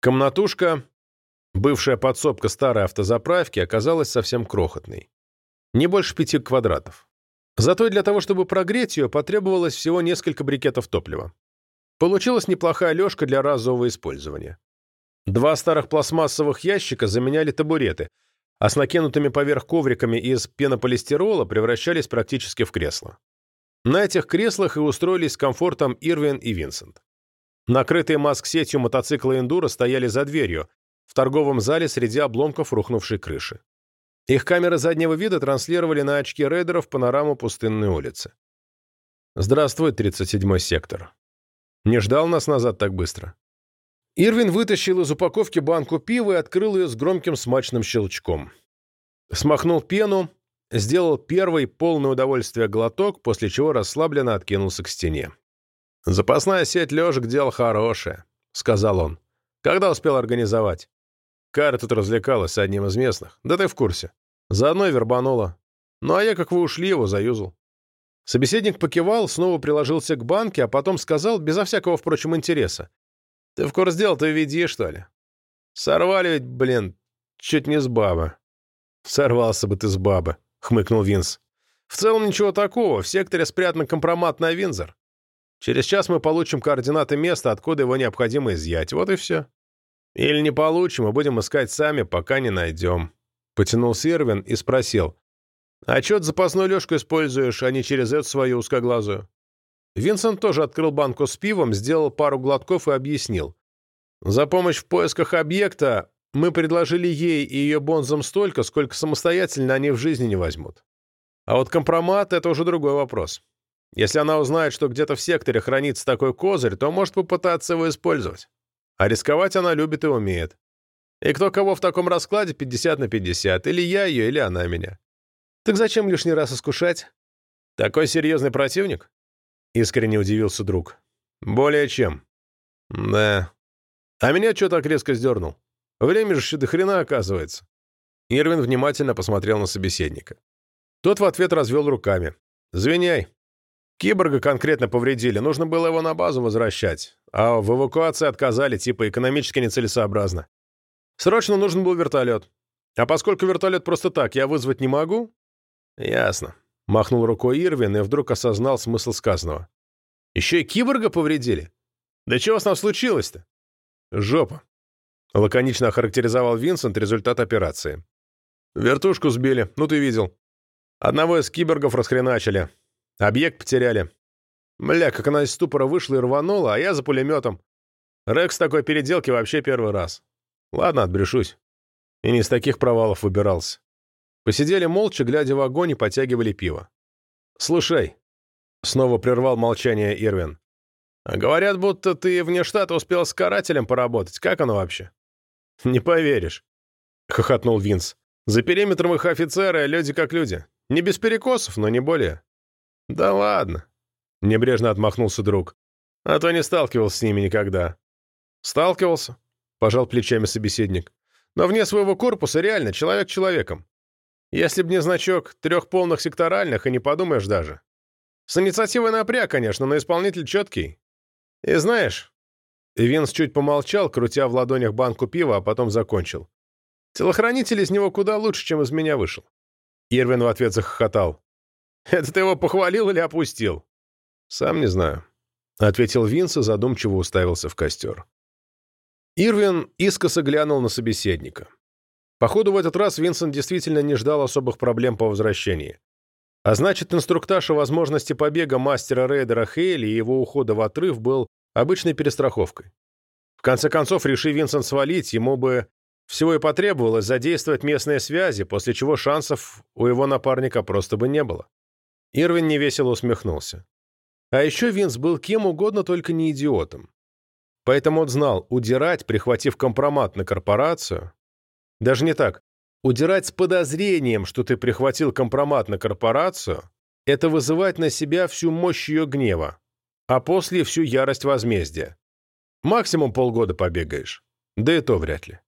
Комнатушка, бывшая подсобка старой автозаправки, оказалась совсем крохотной. Не больше пяти квадратов. Зато и для того, чтобы прогреть ее, потребовалось всего несколько брикетов топлива. Получилась неплохая лёжка для разового использования. Два старых пластмассовых ящика заменяли табуреты, а с накинутыми поверх ковриками из пенополистирола превращались практически в кресла. На этих креслах и устроились с комфортом Ирвин и Винсент. Накрытые маск-сетью мотоциклы «Эндуро» стояли за дверью, в торговом зале среди обломков рухнувшей крыши. Их камеры заднего вида транслировали на очки рейдеров панораму пустынной улицы. «Здравствуй, 37-й сектор. Не ждал нас назад так быстро?» Ирвин вытащил из упаковки банку пива и открыл ее с громким смачным щелчком. Смахнул пену, сделал первый полный удовольствия глоток, после чего расслабленно откинулся к стене. «Запасная сеть лёжек — дело хорошее», — сказал он. «Когда успел организовать?» Кара тут развлекалась с одним из местных. Да ты в курсе. Заодно и вербанула. Ну а я, как вы ушли, его заюзал. Собеседник покивал, снова приложился к банке, а потом сказал, безо всякого, впрочем, интереса. «Ты в курс дел, ты веди, что ли? Сорвали ведь, блин, чуть не с бабы». «Сорвался бы ты с бабы», — хмыкнул Винс. «В целом ничего такого. В секторе спрятан компромат на Винзор. Через час мы получим координаты места, откуда его необходимо изъять. Вот и все. Или не получим, и будем искать сами, пока не найдем. Потянул Сервин и спросил. А чё ты запасную лёжку используешь, а не через эту свою узкоглазую? Винсент тоже открыл банку с пивом, сделал пару глотков и объяснил. За помощь в поисках объекта мы предложили ей и ее бонзам столько, сколько самостоятельно они в жизни не возьмут. А вот компромат — это уже другой вопрос. Если она узнает, что где-то в секторе хранится такой козырь, то может попытаться его использовать. А рисковать она любит и умеет. И кто кого в таком раскладе 50 на 50, или я ее, или она меня. Так зачем лишний раз искушать? Такой серьезный противник? Искренне удивился друг. Более чем. Да. А меня что так резко сдернул? Время же до хрена оказывается. Ирвин внимательно посмотрел на собеседника. Тот в ответ развел руками. «Звеняй. Киборга конкретно повредили, нужно было его на базу возвращать, а в эвакуации отказали, типа экономически нецелесообразно. Срочно нужен был вертолет. А поскольку вертолет просто так я вызвать не могу... Ясно. Махнул рукой Ирвин и вдруг осознал смысл сказанного. Еще и киборга повредили? Да чего с нам случилось-то? Жопа. Лаконично охарактеризовал Винсент результат операции. Вертушку сбили, ну ты видел. Одного из киборгов расхреначили. Объект потеряли. Бля, как она из ступора вышла и рванула, а я за пулеметом. Рекс такой переделки вообще первый раз. Ладно, отбрешусь. И не из таких провалов выбирался. Посидели молча, глядя в огонь и потягивали пиво. «Слушай», — снова прервал молчание Ирвин, «а говорят, будто ты вне штата успел с карателем поработать. Как оно вообще?» «Не поверишь», — хохотнул Винс. «За периметром их офицеры, люди как люди. Не без перекосов, но не более». «Да ладно», — небрежно отмахнулся друг. «А то не сталкивался с ними никогда». «Сталкивался», — пожал плечами собеседник. «Но вне своего корпуса реально человек человеком. Если б не значок трех полных секторальных, и не подумаешь даже. С инициативой напряг, конечно, но исполнитель четкий. И знаешь...» Винс чуть помолчал, крутя в ладонях банку пива, а потом закончил. «Телохранитель из него куда лучше, чем из меня вышел». Ирвин в ответ захохотал. Это ты его похвалил или опустил?» «Сам не знаю», — ответил Винс и задумчиво уставился в костер. Ирвин искоса глянул на собеседника. Походу, в этот раз Винсент действительно не ждал особых проблем по возвращении. А значит, инструктаж о возможности побега мастера-рейдера Хейли и его ухода в отрыв был обычной перестраховкой. В конце концов, реши Винсент свалить, ему бы всего и потребовалось задействовать местные связи, после чего шансов у его напарника просто бы не было. Ирвин невесело усмехнулся. А еще Винс был кем угодно, только не идиотом. Поэтому он знал, удирать, прихватив компромат на корпорацию... Даже не так. Удирать с подозрением, что ты прихватил компромат на корпорацию, это вызывать на себя всю мощь ее гнева, а после всю ярость возмездия. Максимум полгода побегаешь. Да и то вряд ли.